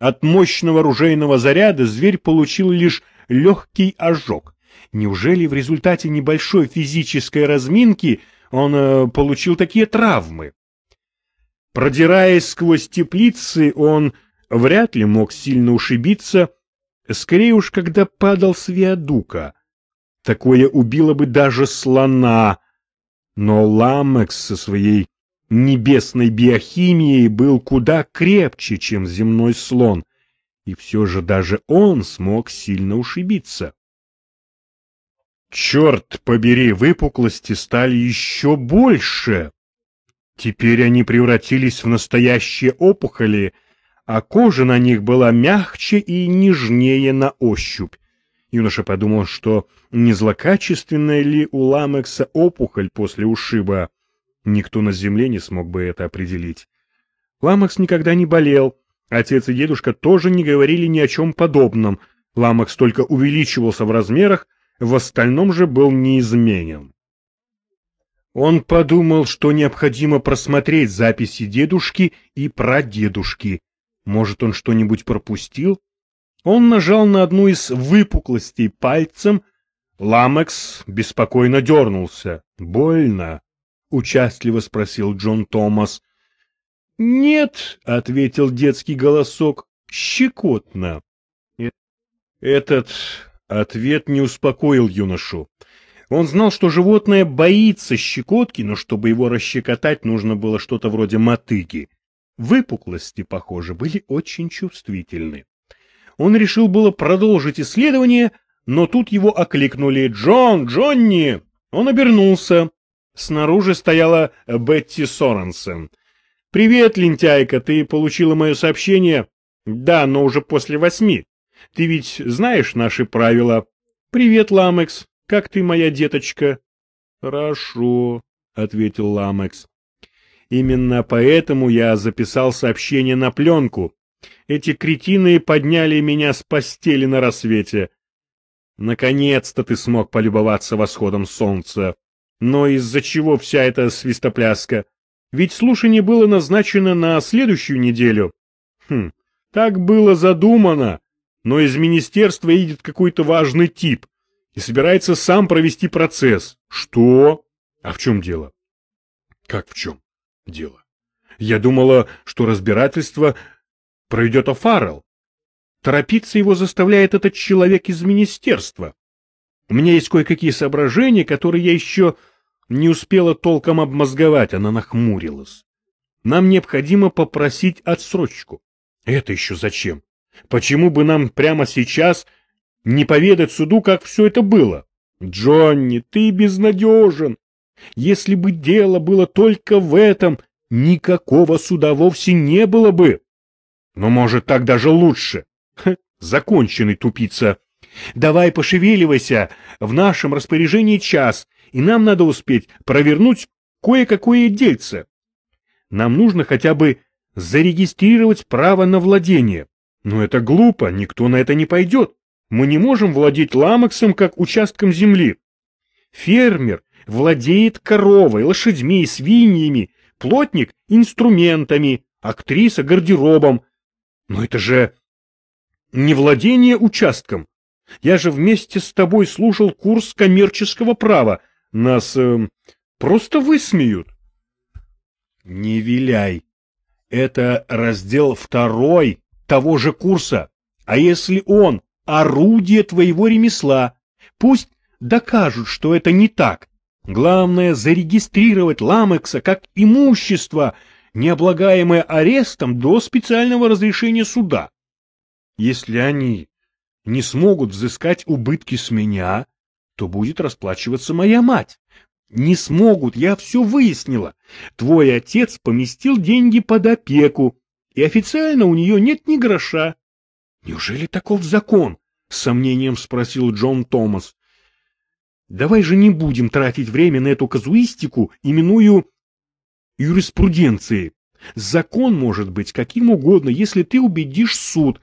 От мощного ружейного заряда зверь получил лишь легкий ожог. Неужели в результате небольшой физической разминки он э, получил такие травмы? Продираясь сквозь теплицы, он вряд ли мог сильно ушибиться, скорее уж, когда падал с виадука. Такое убило бы даже слона, но Ламекс со своей небесной биохимией был куда крепче, чем земной слон, и все же даже он смог сильно ушибиться. Черт побери, выпуклости стали еще больше. Теперь они превратились в настоящие опухоли, а кожа на них была мягче и нежнее на ощупь. Юноша подумал, что не злокачественная ли у Ламекса опухоль после ушиба. Никто на земле не смог бы это определить. Ламекс никогда не болел. Отец и дедушка тоже не говорили ни о чем подобном. Ламекс только увеличивался в размерах, в остальном же был неизменен. Он подумал, что необходимо просмотреть записи дедушки и прадедушки. Может, он что-нибудь пропустил? Он нажал на одну из выпуклостей пальцем. Ламекс беспокойно дернулся. «Больно?» — участливо спросил Джон Томас. «Нет», — ответил детский голосок, — «щекотно». Этот ответ не успокоил юношу. Он знал, что животное боится щекотки, но чтобы его расщекотать, нужно было что-то вроде мотыги. Выпуклости, похоже, были очень чувствительны. Он решил было продолжить исследование, но тут его окликнули «Джон! Джонни!» Он обернулся. Снаружи стояла Бетти Соренсен. «Привет, лентяйка, ты получила мое сообщение?» «Да, но уже после восьми. Ты ведь знаешь наши правила?» «Привет, Ламекс. Как ты, моя деточка?» «Хорошо», — ответил Ламекс. «Именно поэтому я записал сообщение на пленку. Эти кретины подняли меня с постели на рассвете. Наконец-то ты смог полюбоваться восходом солнца. Но из-за чего вся эта свистопляска? Ведь слушание было назначено на следующую неделю. Хм, так было задумано, но из министерства едет какой-то важный тип и собирается сам провести процесс. Что? А в чем дело? Как в чем дело? Я думала, что разбирательство проведет О'Фаррелл. Торопиться его заставляет этот человек из министерства. У меня есть кое-какие соображения, которые я еще не успела толком обмозговать, она нахмурилась. Нам необходимо попросить отсрочку. Это еще зачем? Почему бы нам прямо сейчас не поведать суду, как все это было? Джонни, ты безнадежен. Если бы дело было только в этом, никакого суда вовсе не было бы. Но, может, так даже лучше. Ха, законченный тупица. Давай пошевеливайся, в нашем распоряжении час, и нам надо успеть провернуть кое-какое дельце. Нам нужно хотя бы зарегистрировать право на владение. Но это глупо, никто на это не пойдет. Мы не можем владеть ламаксом как участком земли. Фермер владеет коровой, лошадьми, свиньями, плотник — инструментами, актриса — гардеробом. Но это же не владение участком. Я же вместе с тобой слушал курс коммерческого права. Нас э, просто высмеют. Не виляй. Это раздел второй того же курса. А если он орудие твоего ремесла. Пусть докажут, что это не так. Главное зарегистрировать Ламекса как имущество, не облагаемое арестом до специального разрешения суда. Если они не смогут взыскать убытки с меня, то будет расплачиваться моя мать. Не смогут, я все выяснила. Твой отец поместил деньги под опеку, и официально у нее нет ни гроша. Неужели таков закон? С сомнением спросил Джон Томас. Давай же не будем тратить время на эту казуистику, именую юриспруденцией. Закон может быть каким угодно, если ты убедишь суд.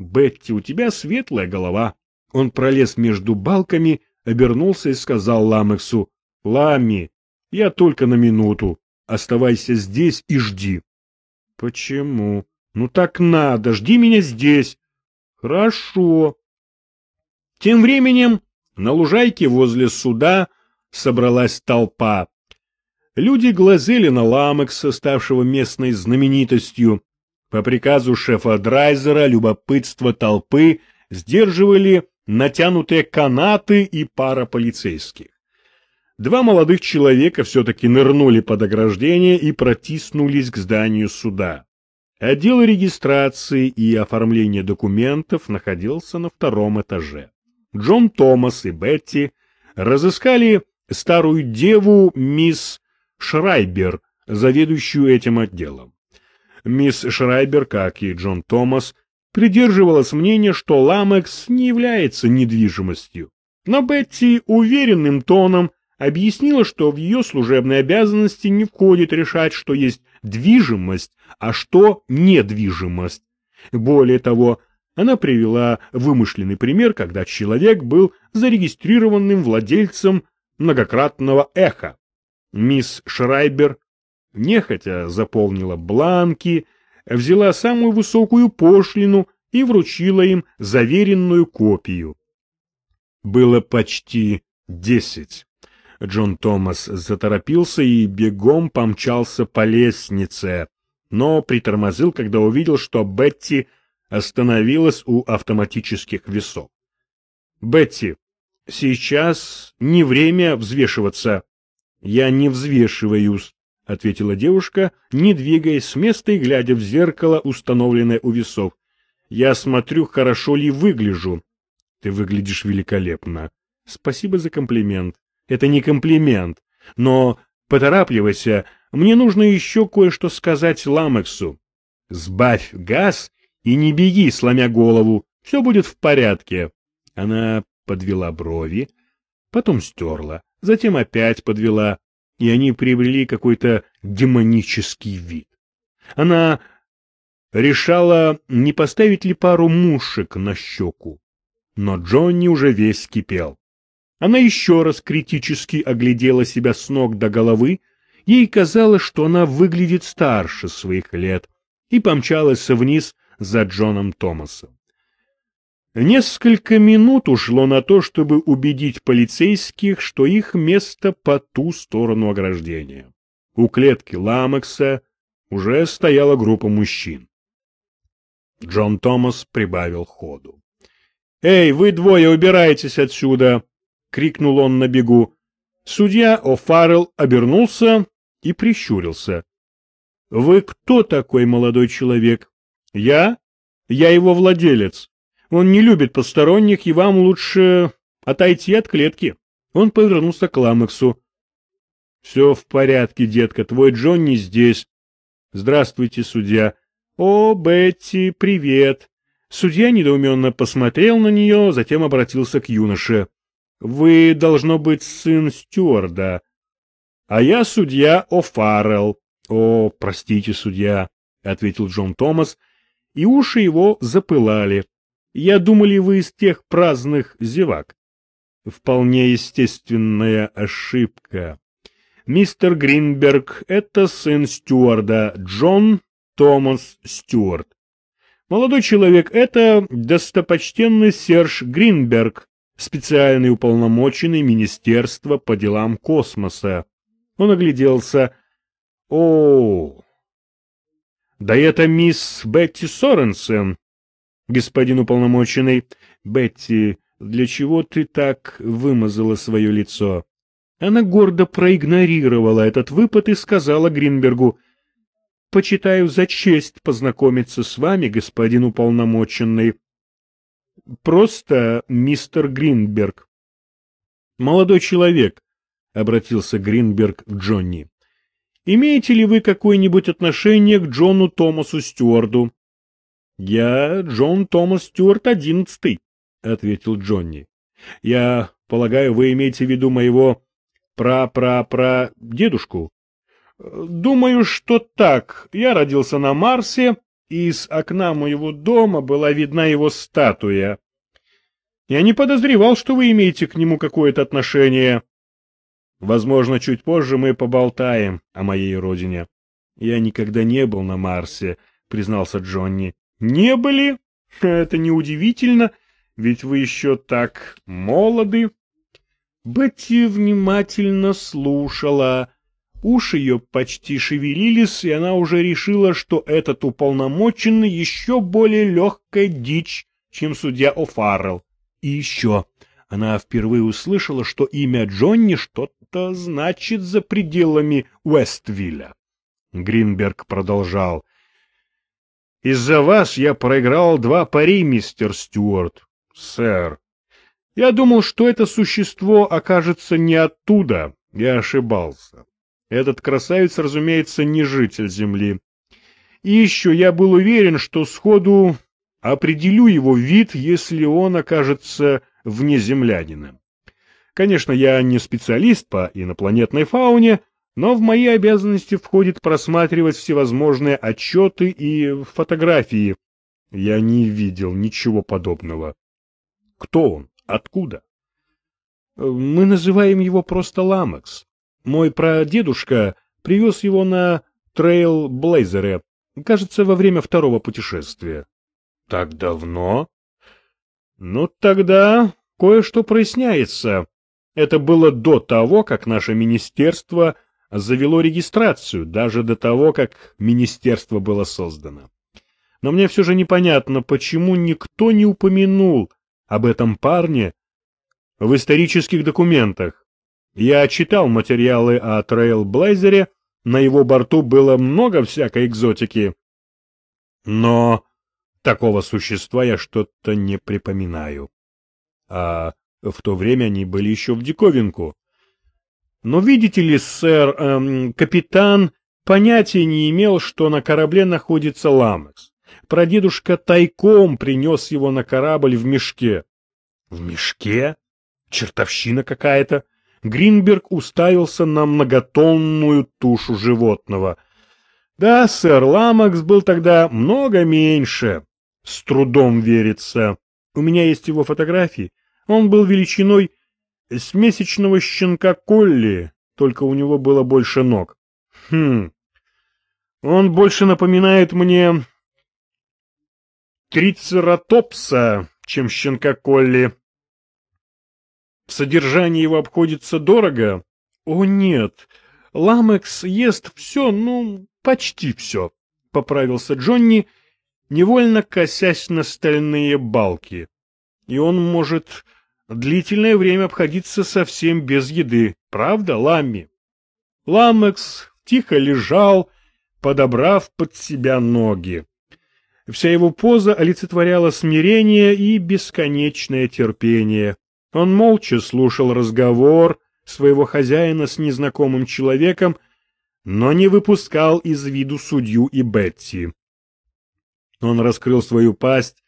Бетти, у тебя светлая голова. Он пролез между балками, обернулся и сказал Ламексу, «Ламми, я только на минуту. Оставайся здесь и жди». «Почему?» Ну так надо, жди меня здесь. Хорошо. Тем временем на лужайке возле суда собралась толпа. Люди глазели на Ламекса, ставшего местной знаменитостью. По приказу шефа Драйзера любопытство толпы сдерживали натянутые канаты и пара полицейских. Два молодых человека все-таки нырнули под ограждение и протиснулись к зданию суда. Отдел регистрации и оформления документов находился на втором этаже. Джон Томас и Бетти разыскали старую деву мисс Шрайбер, заведующую этим отделом. Мисс Шрайбер, как и Джон Томас, придерживалась мнения, что Ламекс не является недвижимостью. Но Бетти уверенным тоном объяснила, что в ее служебные обязанности не входит решать, что есть движимость, а что недвижимость. Более того, она привела вымышленный пример, когда человек был зарегистрированным владельцем многократного эха. Мисс Шрайбер нехотя заполнила бланки, взяла самую высокую пошлину и вручила им заверенную копию. Было почти десять. Джон Томас заторопился и бегом помчался по лестнице, но притормозил, когда увидел, что Бетти остановилась у автоматических весов. — Бетти, сейчас не время взвешиваться. — Я не взвешиваюсь, — ответила девушка, не двигаясь с места и глядя в зеркало, установленное у весов. — Я смотрю, хорошо ли выгляжу. — Ты выглядишь великолепно. Спасибо за комплимент. Это не комплимент, но поторапливайся, мне нужно еще кое-что сказать Ламексу. Сбавь газ и не беги, сломя голову, все будет в порядке. Она подвела брови, потом стерла, затем опять подвела, и они приобрели какой-то демонический вид. Она решала, не поставить ли пару мушек на щеку, но Джонни уже весь кипел. Она еще раз критически оглядела себя с ног до головы, ей казалось, что она выглядит старше своих лет, и помчалась вниз за Джоном Томасом. Несколько минут ушло на то, чтобы убедить полицейских, что их место по ту сторону ограждения. У клетки Ламекса уже стояла группа мужчин. Джон Томас прибавил ходу. «Эй, вы двое убирайтесь отсюда!» — крикнул он на бегу. Судья О'Фаррелл обернулся и прищурился. — Вы кто такой молодой человек? — Я? Я его владелец. Он не любит посторонних, и вам лучше отойти от клетки. Он повернулся к Ламексу. — Все в порядке, детка, твой Джон не здесь. — Здравствуйте, судья. — О, Бетти, привет. Судья недоуменно посмотрел на нее, затем обратился к юноше. Вы, должно быть, сын стюарда. А я судья О'Фаррелл. О, простите, судья, — ответил Джон Томас, и уши его запылали. Я думали, вы из тех праздных зевак. Вполне естественная ошибка. Мистер Гринберг — это сын стюарда Джон Томас Стюарт. Молодой человек — это достопочтенный Серж Гринберг, специальный уполномоченный Министерства по делам космоса. Он огляделся. О, да это мисс Бетти Соренсен, господин уполномоченный. Бетти, для чего ты так вымазала свое лицо? Она гордо проигнорировала этот выпад и сказала Гринбергу, «Почитаю за честь познакомиться с вами, господин уполномоченный. Просто мистер Гринберг. Молодой человек, обратился Гринберг к Джонни. Имеете ли вы какое-нибудь отношение к Джону Томасу Стюарду? Я Джон Томас Стюарт одиннадцатый, ответил Джонни. Я полагаю, вы имеете в виду моего пра-пра-пра дедушку? Думаю, что так. Я родился на Марсе из окна моего дома была видна его статуя. Я не подозревал, что вы имеете к нему какое-то отношение. Возможно, чуть позже мы поболтаем о моей родине. Я никогда не был на Марсе, признался Джонни. Не были? Это неудивительно, ведь вы еще так молоды. Бетти внимательно слушала. Уши ее почти шевелились, и она уже решила, что этот уполномоченный еще более легкая дичь, чем судья О'Фаррелл. И еще она впервые услышала, что имя Джонни что-то значит за пределами Уэствилля. Гринберг продолжал. «Из-за вас я проиграл два пари, мистер Стюарт. Сэр, я думал, что это существо окажется не оттуда. Я ошибался. Этот красавец, разумеется, не житель Земли. И еще я был уверен, что сходу определю его вид, если он окажется вне землянина. Конечно, я не специалист по инопланетной фауне, но в мои обязанности входит просматривать всевозможные отчеты и фотографии. Я не видел ничего подобного. Кто он? Откуда? Мы называем его просто Ламекс. Мой прадедушка привез его на трейл-блейзере, кажется, во время второго путешествия. Так давно? Ну, тогда кое-что проясняется. Это было до того, как наше министерство завело регистрацию, даже до того, как министерство было создано. Но мне все же непонятно, почему никто не упомянул об этом парне в исторических документах. Я читал материалы о Трейл-Блейзере, на его борту было много всякой экзотики. Но такого существа я что-то не припоминаю. А в то время они были еще в диковинку. Но видите ли, сэр, эм, капитан понятия не имел, что на корабле находится Ламекс. Прадедушка тайком принес его на корабль в мешке. В мешке? Чертовщина какая-то. Гринберг уставился на многотонную тушу животного. Да, сэр, Ламакс был тогда много меньше. С трудом верится. У меня есть его фотографии. Он был величиной с месячного щенка Колли, только у него было больше ног. Хм. Он больше напоминает мне трицератопса, чем щенка Колли. Содержание его обходится дорого? О, нет. Ламекс ест все, ну, почти все, — поправился Джонни, невольно косясь на стальные балки. И он может длительное время обходиться совсем без еды, правда, Ламми? Ламекс тихо лежал, подобрав под себя ноги. Вся его поза олицетворяла смирение и бесконечное терпение. Он молча слушал разговор своего хозяина с незнакомым человеком, но не выпускал из виду судью и Бетти. Он раскрыл свою пасть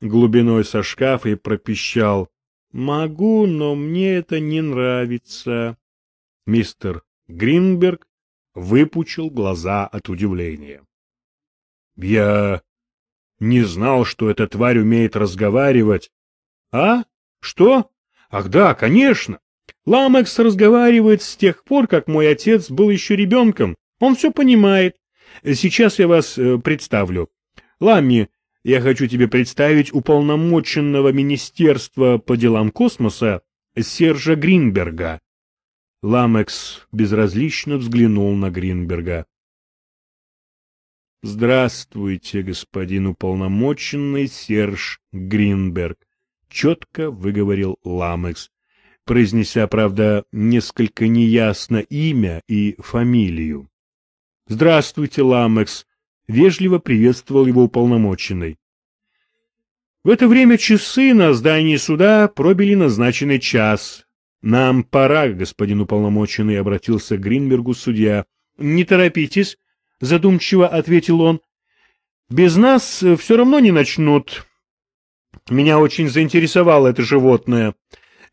глубиной со шкафа и пропищал. «Могу, но мне это не нравится». Мистер Гринберг выпучил глаза от удивления. «Я не знал, что эта тварь умеет разговаривать». «А? Что?» Ах да, конечно. Ламекс разговаривает с тех пор, как мой отец был еще ребенком. Он все понимает. Сейчас я вас э, представлю. Ламми, я хочу тебе представить уполномоченного Министерства по делам космоса Сержа Гринберга. Ламекс безразлично взглянул на Гринберга. Здравствуйте, господин уполномоченный Серж Гринберг четко выговорил Ламекс, произнеся, правда, несколько неясно имя и фамилию. «Здравствуйте, Ламекс!» — вежливо приветствовал его уполномоченный. В это время часы на здании суда пробили назначенный час. «Нам пора, господин уполномоченный», — обратился к Гринбергу судья. «Не торопитесь», — задумчиво ответил он. «Без нас все равно не начнут. Меня очень заинтересовало это животное.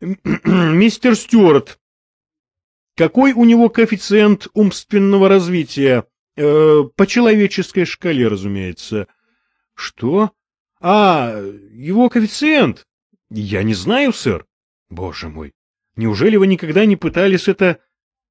Мистер Стюарт, какой у него коэффициент умственного развития? Э, по человеческой шкале, разумеется. Что? А, его коэффициент? Я не знаю, сэр. Боже мой, неужели вы никогда не пытались это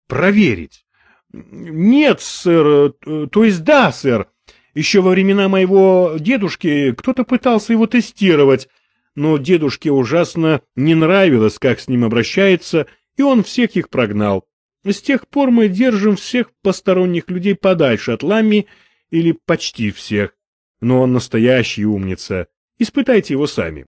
проверить? Нет, сэр, э, то есть да, сэр. Еще во времена моего дедушки кто-то пытался его тестировать, но дедушке ужасно не нравилось, как с ним обращается, и он всех их прогнал. С тех пор мы держим всех посторонних людей подальше от Ламми, или почти всех. Но он настоящий умница. Испытайте его сами.